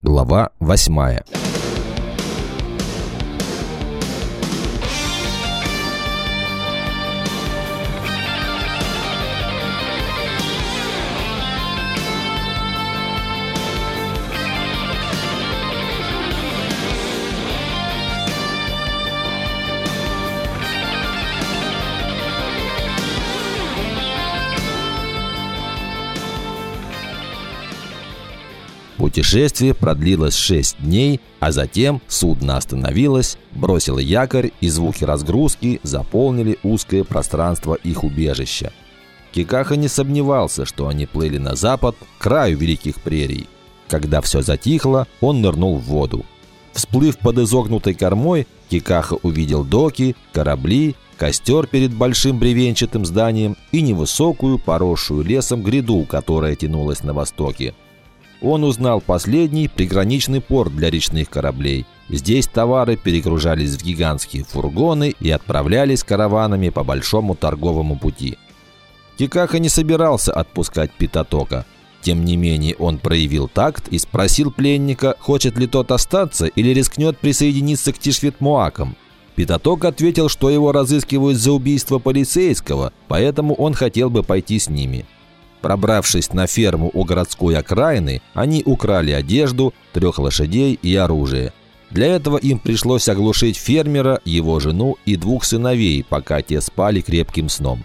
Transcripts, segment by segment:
Глава восьмая. Путешествие продлилось шесть дней, а затем судно остановилось, бросило якорь, и звуки разгрузки заполнили узкое пространство их убежища. Кикаха не сомневался, что они плыли на запад, к краю Великих Прерий. Когда все затихло, он нырнул в воду. Всплыв под изогнутой кормой, Кикаха увидел доки, корабли, костер перед большим бревенчатым зданием и невысокую, поросшую лесом гряду, которая тянулась на востоке. Он узнал последний приграничный порт для речных кораблей. Здесь товары перегружались в гигантские фургоны и отправлялись караванами по большому торговому пути. Кикаха не собирался отпускать Питотока. Тем не менее, он проявил такт и спросил пленника, хочет ли тот остаться или рискнет присоединиться к Тишветмуакам. Питоток ответил, что его разыскивают за убийство полицейского, поэтому он хотел бы пойти с ними. Пробравшись на ферму у городской окраины, они украли одежду, трех лошадей и оружие. Для этого им пришлось оглушить фермера, его жену и двух сыновей, пока те спали крепким сном.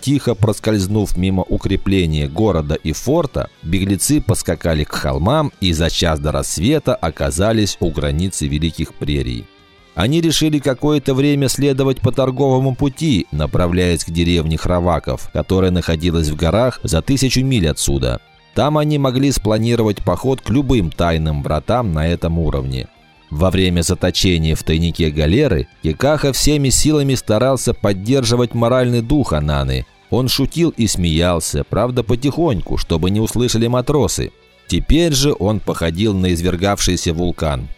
Тихо проскользнув мимо укрепления города и форта, беглецы поскакали к холмам и за час до рассвета оказались у границы Великих Прерий. Они решили какое-то время следовать по торговому пути, направляясь к деревне Храваков, которая находилась в горах за тысячу миль отсюда. Там они могли спланировать поход к любым тайным вратам на этом уровне. Во время заточения в тайнике галеры Кикаха всеми силами старался поддерживать моральный дух Ананы. Он шутил и смеялся, правда потихоньку, чтобы не услышали матросы. Теперь же он походил на извергавшийся вулкан.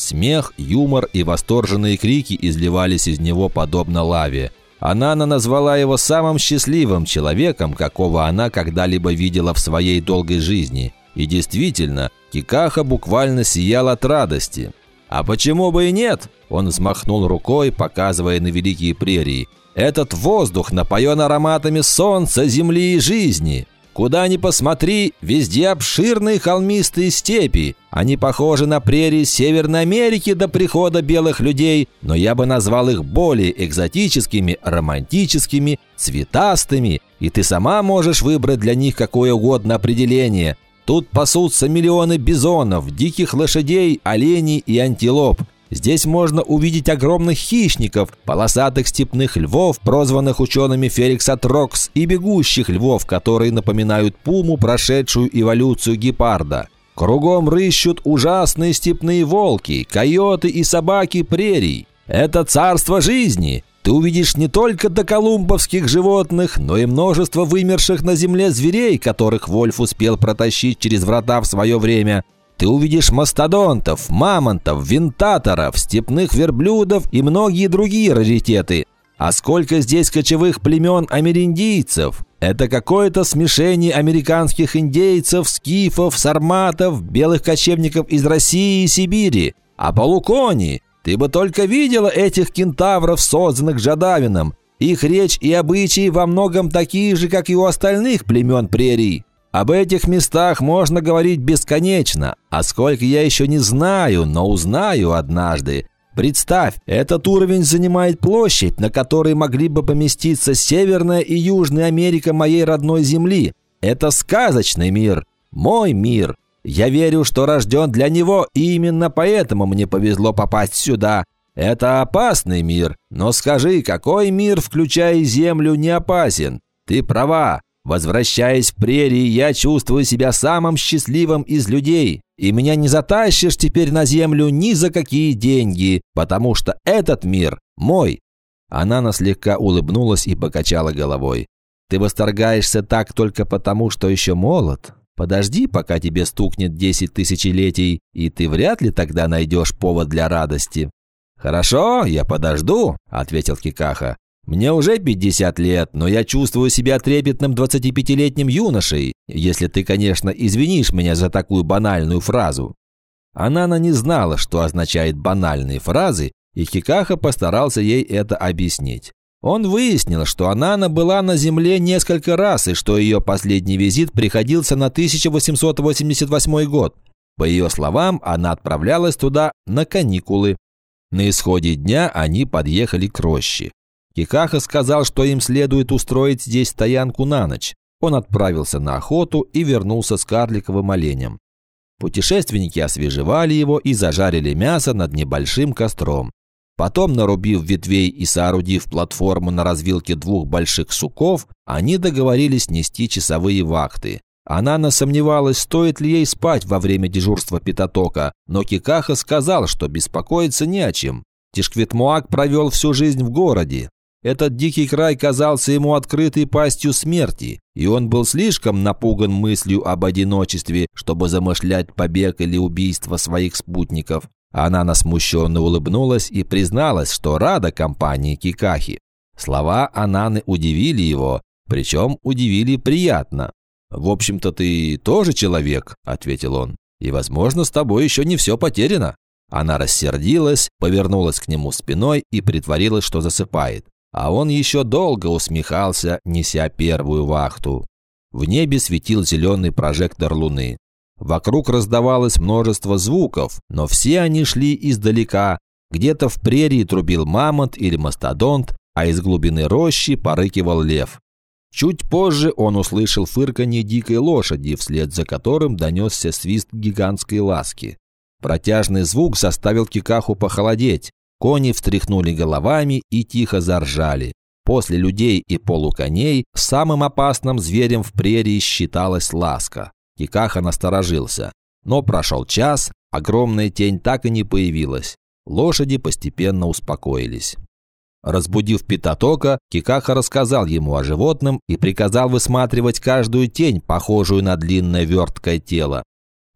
Смех, юмор и восторженные крики изливались из него подобно лаве. Анана назвала его самым счастливым человеком, какого она когда-либо видела в своей долгой жизни. И действительно, Кикаха буквально сиял от радости. «А почему бы и нет?» Он взмахнул рукой, показывая на великие прерии. «Этот воздух напоен ароматами солнца, земли и жизни. Куда ни посмотри, везде обширные холмистые степи. Они похожи на прерии Северной Америки до прихода белых людей, но я бы назвал их более экзотическими, романтическими, цветастыми, и ты сама можешь выбрать для них какое угодно определение. Тут пасутся миллионы бизонов, диких лошадей, оленей и антилоп. Здесь можно увидеть огромных хищников, полосатых степных львов, прозванных учеными Феликсатрокс, и бегущих львов, которые напоминают пуму, прошедшую эволюцию гепарда. Кругом рыщут ужасные степные волки, койоты и собаки прерий. Это царство жизни. Ты увидишь не только доколумбовских животных, но и множество вымерших на земле зверей, которых Вольф успел протащить через врата в свое время – ты увидишь мастодонтов, мамонтов, винтаторов, степных верблюдов и многие другие раритеты. А сколько здесь кочевых племен америндийцев? Это какое-то смешение американских индейцев, скифов, сарматов, белых кочевников из России и Сибири. А полукони? Ты бы только видела этих кентавров, созданных Жадавином. Их речь и обычаи во многом такие же, как и у остальных племен прерий. Об этих местах можно говорить бесконечно, а сколько я еще не знаю, но узнаю однажды. Представь, этот уровень занимает площадь, на которой могли бы поместиться Северная и Южная Америка моей родной земли. Это сказочный мир, мой мир. Я верю, что рожден для него, и именно поэтому мне повезло попасть сюда. Это опасный мир, но скажи, какой мир, включая Землю, не опасен? Ты права, Возвращаясь в прерии, я чувствую себя самым счастливым из людей, и меня не затащишь теперь на землю ни за какие деньги, потому что этот мир мой». Она слегка улыбнулась и покачала головой. «Ты восторгаешься так только потому, что еще молод? Подожди, пока тебе стукнет десять тысячелетий, и ты вряд ли тогда найдешь повод для радости». «Хорошо, я подожду», — ответил Кикаха. Мне уже 50 лет, но я чувствую себя трепетным 25-летним юношей, если ты, конечно, извинишь меня за такую банальную фразу». Анана не знала, что означает банальные фразы, и Кикаха постарался ей это объяснить. Он выяснил, что Анана была на Земле несколько раз и что ее последний визит приходился на 1888 год. По ее словам, она отправлялась туда на каникулы. На исходе дня они подъехали к роще. Кикаха сказал, что им следует устроить здесь стоянку на ночь. Он отправился на охоту и вернулся с карликовым оленем. Путешественники освежевали его и зажарили мясо над небольшим костром. Потом, нарубив ветвей и соорудив платформу на развилке двух больших суков, они договорились нести часовые вахты. Она насомневалась, стоит ли ей спать во время дежурства Питотока, но Кикаха сказал, что беспокоиться не о чем. Тишквитмуак провел всю жизнь в городе. Этот дикий край казался ему открытой пастью смерти, и он был слишком напуган мыслью об одиночестве, чтобы замышлять побег или убийство своих спутников. Она насмущенно улыбнулась и призналась, что рада компании Кикахи. Слова Ананы удивили его, причем удивили приятно. «В общем-то, ты тоже человек», – ответил он. «И, возможно, с тобой еще не все потеряно». Она рассердилась, повернулась к нему спиной и притворилась, что засыпает. А он еще долго усмехался, неся первую вахту. В небе светил зеленый прожектор луны. Вокруг раздавалось множество звуков, но все они шли издалека. Где-то в прерии трубил мамонт или мастодонт, а из глубины рощи порыкивал лев. Чуть позже он услышал фырканье дикой лошади, вслед за которым донесся свист гигантской ласки. Протяжный звук заставил Кикаху похолодеть. Кони встряхнули головами и тихо заржали. После людей и полуконей самым опасным зверем в прерии считалась ласка. Кикаха насторожился. Но прошел час, огромная тень так и не появилась. Лошади постепенно успокоились. Разбудив Питотока, Кикаха рассказал ему о животном и приказал высматривать каждую тень, похожую на длинное верткое тело.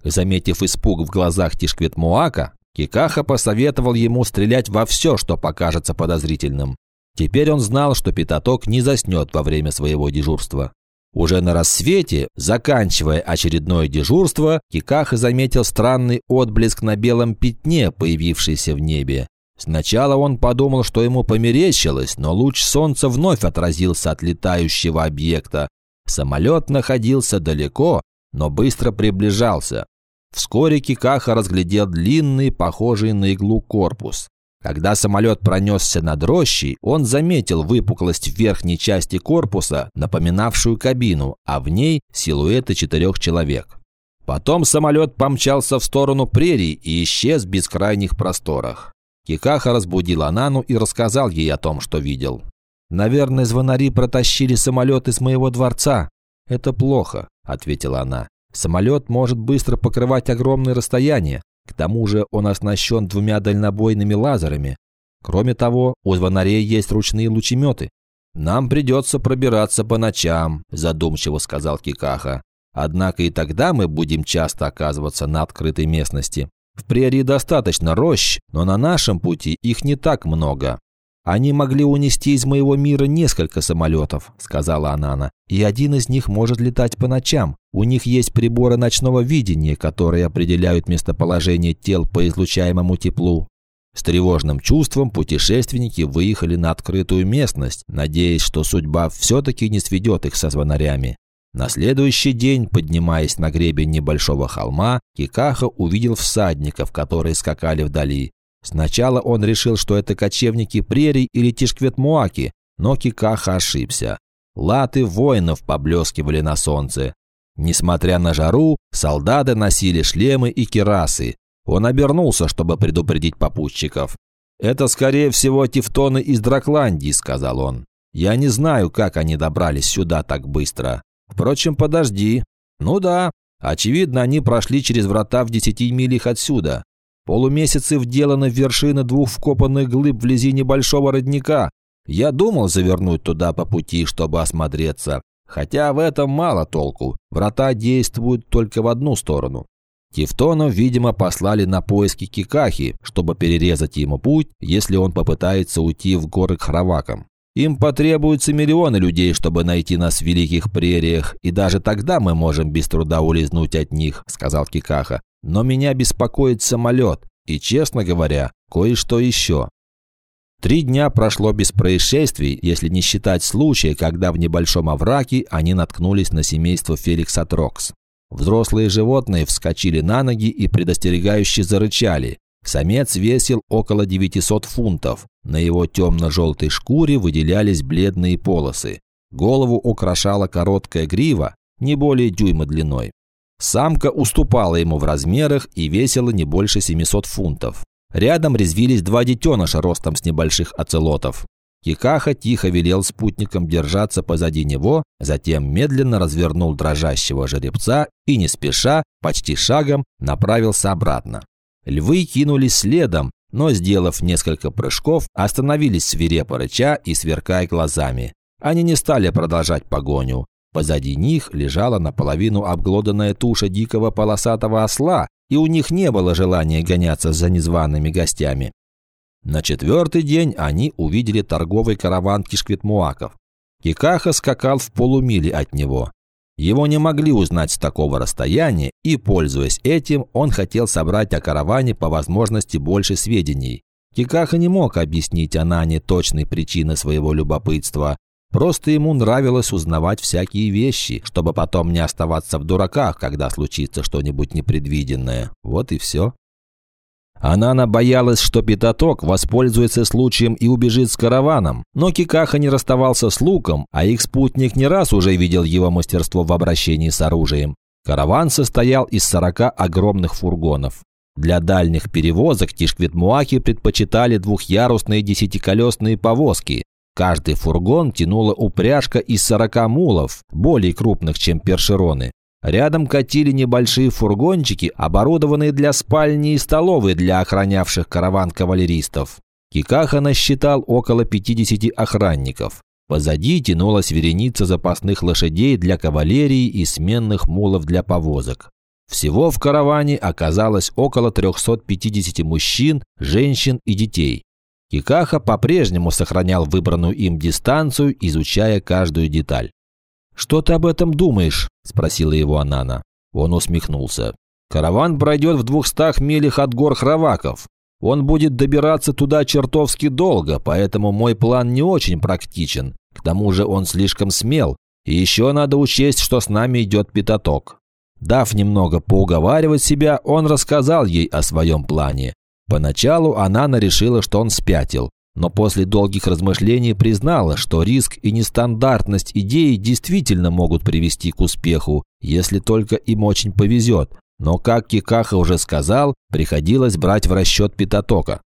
Заметив испуг в глазах Тишкветмуака, Кикаха посоветовал ему стрелять во все, что покажется подозрительным. Теперь он знал, что Питоток не заснет во время своего дежурства. Уже на рассвете, заканчивая очередное дежурство, Кикаха заметил странный отблеск на белом пятне, появившийся в небе. Сначала он подумал, что ему померещилось, но луч солнца вновь отразился от летающего объекта. Самолет находился далеко, но быстро приближался. Вскоре Кикаха разглядел длинный, похожий на иглу корпус. Когда самолет пронесся над рощей, он заметил выпуклость верхней части корпуса, напоминавшую кабину, а в ней силуэты четырех человек. Потом самолет помчался в сторону прерий и исчез в бескрайних просторах. Кикаха разбудил Анану и рассказал ей о том, что видел. «Наверное, звонари протащили самолет из моего дворца». «Это плохо», – ответила она. «Самолет может быстро покрывать огромные расстояния. К тому же он оснащен двумя дальнобойными лазерами. Кроме того, у звонарей есть ручные лучеметы. «Нам придется пробираться по ночам», – задумчиво сказал Кикаха. «Однако и тогда мы будем часто оказываться на открытой местности. В прерии достаточно рощ, но на нашем пути их не так много. Они могли унести из моего мира несколько самолетов, сказала Анана, и один из них может летать по ночам. У них есть приборы ночного видения, которые определяют местоположение тел по излучаемому теплу. С тревожным чувством путешественники выехали на открытую местность, надеясь, что судьба все-таки не сведет их со звонарями. На следующий день, поднимаясь на гребень небольшого холма, Кикаха увидел всадников, которые скакали вдали. Сначала он решил, что это кочевники прерий или тишкветмуаки, но Кикаха ошибся. Латы воинов поблескивали на солнце. Несмотря на жару, солдаты носили шлемы и кирасы. Он обернулся, чтобы предупредить попутчиков. «Это, скорее всего, тевтоны из Дракландии», — сказал он. «Я не знаю, как они добрались сюда так быстро. Впрочем, подожди. Ну да, очевидно, они прошли через врата в десяти милях отсюда. Полумесяцы вделаны в вершины двух вкопанных глыб вблизи небольшого родника. Я думал завернуть туда по пути, чтобы осмотреться. Хотя в этом мало толку. Врата действуют только в одну сторону. Тевтонов, видимо, послали на поиски Кикахи, чтобы перерезать ему путь, если он попытается уйти в горы к Хравакам. Им потребуются миллионы людей, чтобы найти нас в великих прериях, и даже тогда мы можем без труда улизнуть от них», – сказал Кикаха. Но меня беспокоит самолет и, честно говоря, кое-что еще. Три дня прошло без происшествий, если не считать случая, когда в небольшом овраге они наткнулись на семейство Феликса Трокс. Взрослые животные вскочили на ноги и предостерегающе зарычали. Самец весил около 900 фунтов. На его темно-желтой шкуре выделялись бледные полосы. Голову украшала короткая грива, не более дюйма длиной. Самка уступала ему в размерах и весила не больше 700 фунтов. Рядом резвились два детеныша ростом с небольших оцелотов. Кикаха тихо велел спутникам держаться позади него, затем медленно развернул дрожащего жеребца и, не спеша, почти шагом, направился обратно. Львы кинулись следом, но, сделав несколько прыжков, остановились свирепо рыча и сверкая глазами. Они не стали продолжать погоню. Позади них лежала наполовину обглоданная туша дикого полосатого осла, и у них не было желания гоняться за незваными гостями. На четвертый день они увидели торговый караван кишквитмуаков. Кикаха скакал в полумиле от него. Его не могли узнать с такого расстояния, и, пользуясь этим, он хотел собрать о караване по возможности больше сведений. Кикаха не мог объяснить Анане точной причины своего любопытства. Просто ему нравилось узнавать всякие вещи, чтобы потом не оставаться в дураках, когда случится что-нибудь непредвиденное. Вот и все. Анана боялась, что Пятаток воспользуется случаем и убежит с караваном, но Кикаха не расставался с луком, а их спутник не раз уже видел его мастерство в обращении с оружием. Караван состоял из 40 огромных фургонов. Для дальних перевозок Тишквитмуахи предпочитали двухъярусные десятиколесные повозки. Каждый фургон тянула упряжка из 40 мулов, более крупных, чем першероны. Рядом катили небольшие фургончики, оборудованные для спальни и столовой для охранявших караван кавалеристов. Кикаха насчитал около 50 охранников. Позади тянулась вереница запасных лошадей для кавалерии и сменных мулов для повозок. Всего в караване оказалось около 350 мужчин, женщин и детей. Кикаха по-прежнему сохранял выбранную им дистанцию, изучая каждую деталь. «Что ты об этом думаешь?» – спросила его Анана. Он усмехнулся. «Караван пройдет в двухстах милях от гор Храваков. Он будет добираться туда чертовски долго, поэтому мой план не очень практичен. К тому же он слишком смел. И еще надо учесть, что с нами идет пятаток». Дав немного поуговаривать себя, он рассказал ей о своем плане. Поначалу Анана решила, что он спятил, но после долгих размышлений признала, что риск и нестандартность идеи действительно могут привести к успеху, если только им очень повезет. Но, как Кикаха уже сказал, приходилось брать в расчет Питотока.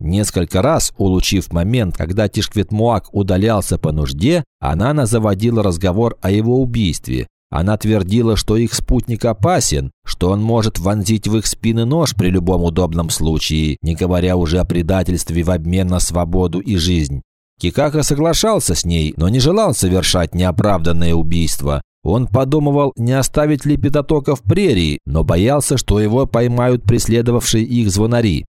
Несколько раз, улучив момент, когда Тишкветмуак удалялся по нужде, она заводила разговор о его убийстве, она твердила, что их спутник опасен, что он может вонзить в их спины нож при любом удобном случае, не говоря уже о предательстве в обмен на свободу и жизнь. Кикака соглашался с ней, но не желал совершать неоправданное убийство. Он подумывал, не оставить ли Пятотока в прерии, но боялся, что его поймают преследовавшие их звонари.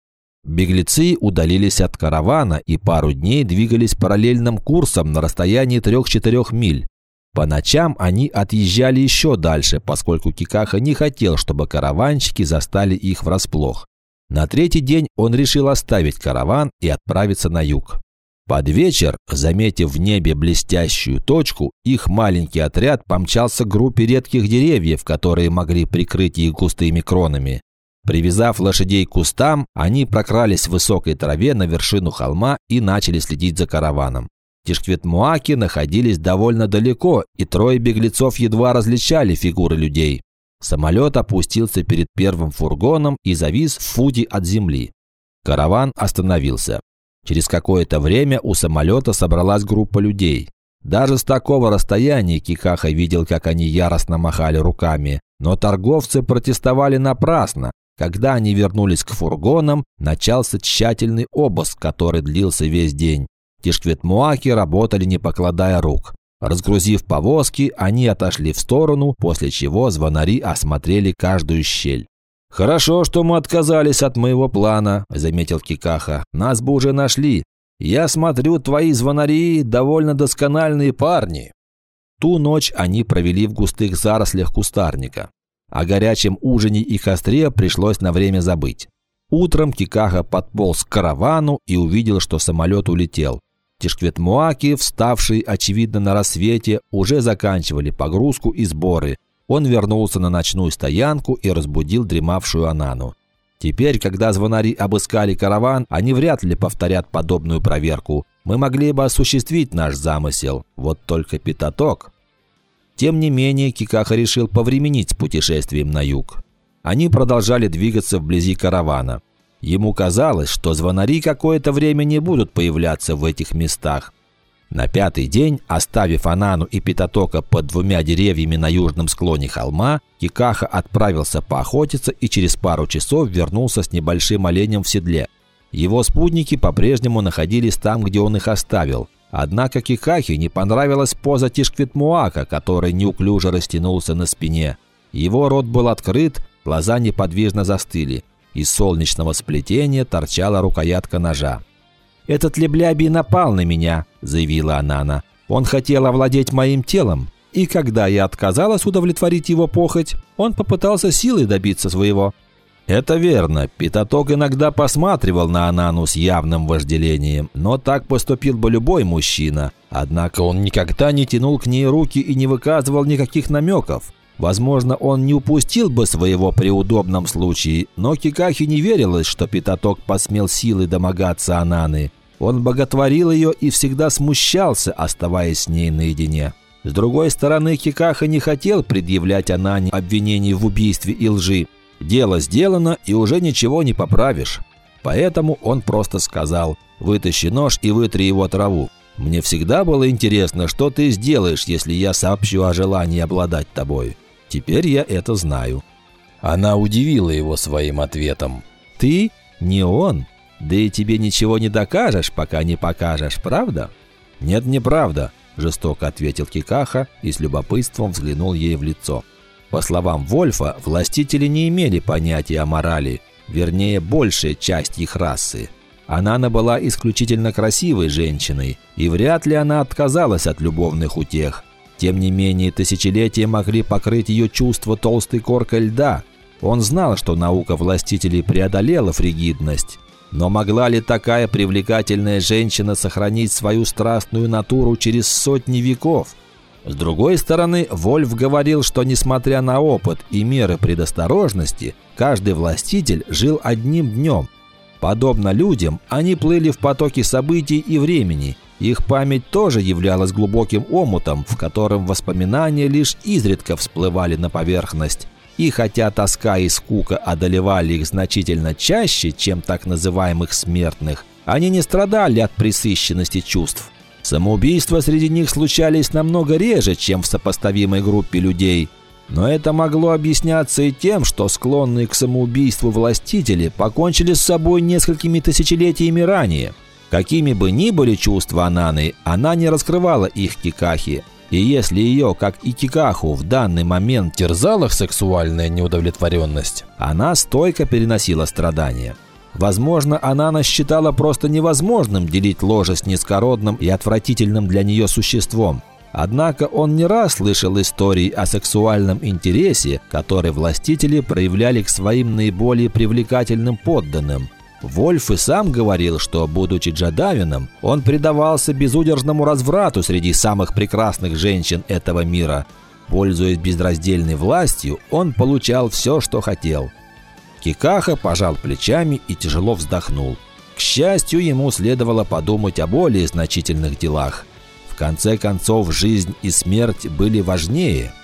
Беглецы удалились от каравана и пару дней двигались параллельным курсом на расстоянии 3-4 миль. По ночам они отъезжали еще дальше, поскольку Кикаха не хотел, чтобы караванщики застали их врасплох. На третий день он решил оставить караван и отправиться на юг. Под вечер, заметив в небе блестящую точку, их маленький отряд помчался к группе редких деревьев, которые могли прикрыть их густыми кронами. Привязав лошадей к кустам, они прокрались в высокой траве на вершину холма и начали следить за караваном. Тишкветмуаки находились довольно далеко, и трое беглецов едва различали фигуры людей. Самолет опустился перед первым фургоном и завис в футе от земли. Караван остановился. Через какое-то время у самолета собралась группа людей. Даже с такого расстояния Кикаха видел, как они яростно махали руками. Но торговцы протестовали напрасно. Когда они вернулись к фургонам, начался тщательный обыск, который длился весь день. Тишкветмуаки работали не покладая рук. Разгрузив повозки, они отошли в сторону, после чего звонари осмотрели каждую щель. «Хорошо, что мы отказались от моего плана», – заметил Кикаха. «Нас бы уже нашли. Я смотрю, твои звонари – довольно доскональные парни». Ту ночь они провели в густых зарослях кустарника. О горячем ужине и костре пришлось на время забыть. Утром Кикаха подполз к каравану и увидел, что самолет улетел. Тишкветмуаки, вставшие, очевидно, на рассвете, уже заканчивали погрузку и сборы. Он вернулся на ночную стоянку и разбудил дремавшую Анану. Теперь, когда звонари обыскали караван, они вряд ли повторят подобную проверку. Мы могли бы осуществить наш замысел, вот только пятаток. Тем не менее, Кикаха решил повременить с путешествием на юг. Они продолжали двигаться вблизи каравана. Ему казалось, что звонари какое-то время не будут появляться в этих местах. На пятый день, оставив Анану и Питотока под двумя деревьями на южном склоне холма, Кикаха отправился поохотиться и через пару часов вернулся с небольшим оленем в седле. Его спутники по-прежнему находились там, где он их оставил. Однако Кикахе не понравилась поза Тишквитмуака, который неуклюже растянулся на спине. Его рот был открыт, Глаза неподвижно застыли. Из солнечного сплетения торчала рукоятка ножа. «Этот леблябий напал на меня», – заявила Анана. «Он хотел овладеть моим телом, и когда я отказалась удовлетворить его похоть, он попытался силой добиться своего». Это верно. Пятаток иногда посматривал на Анану с явным вожделением, но так поступил бы любой мужчина. Однако он никогда не тянул к ней руки и не выказывал никаких намеков. Возможно, он не упустил бы своего при удобном случае, но Кикахи не верилось, что Пятаток посмел силой домогаться Ананы. Он боготворил ее и всегда смущался, оставаясь с ней наедине. С другой стороны, Кикаха не хотел предъявлять Анане обвинений в убийстве и лжи. Дело сделано, и уже ничего не поправишь. Поэтому он просто сказал «Вытащи нож и вытри его траву». «Мне всегда было интересно, что ты сделаешь, если я сообщу о желании обладать тобой». Теперь я это знаю». Она удивила его своим ответом. «Ты? Не он? Да и тебе ничего не докажешь, пока не покажешь, правда?» «Нет, неправда», – жестоко ответил Кикаха и с любопытством взглянул ей в лицо. По словам Вольфа, властители не имели понятия о морали, вернее, большая часть их расы. Анана была исключительно красивой женщиной, и вряд ли она отказалась от любовных утех. Тем не менее, тысячелетия могли покрыть ее чувство толстой коркой льда. Он знал, что наука властителей преодолела фригидность. Но могла ли такая привлекательная женщина сохранить свою страстную натуру через сотни веков? С другой стороны, Вольф говорил, что несмотря на опыт и меры предосторожности, каждый властитель жил одним днем. Подобно людям, они плыли в потоке событий и времени – их память тоже являлась глубоким омутом, в котором воспоминания лишь изредка всплывали на поверхность. И хотя тоска и скука одолевали их значительно чаще, чем так называемых смертных, они не страдали от пресыщенности чувств. Самоубийства среди них случались намного реже, чем в сопоставимой группе людей. Но это могло объясняться и тем, что склонные к самоубийству властители покончили с собой несколькими тысячелетиями ранее – Какими бы ни были чувства Ананы, она не раскрывала их Кикахи. И если ее, как и Кикаху, в данный момент терзала сексуальная неудовлетворенность, она стойко переносила страдания. Возможно, Анана считала просто невозможным делить ложе с низкородным и отвратительным для нее существом. Однако он не раз слышал истории о сексуальном интересе, который властители проявляли к своим наиболее привлекательным подданным – Вольф и сам говорил, что, будучи джадавином, он предавался безудержному разврату среди самых прекрасных женщин этого мира. Пользуясь безраздельной властью, он получал все, что хотел. Кикаха пожал плечами и тяжело вздохнул. К счастью, ему следовало подумать о более значительных делах. Конце концов, жизнь и смерть были важнее –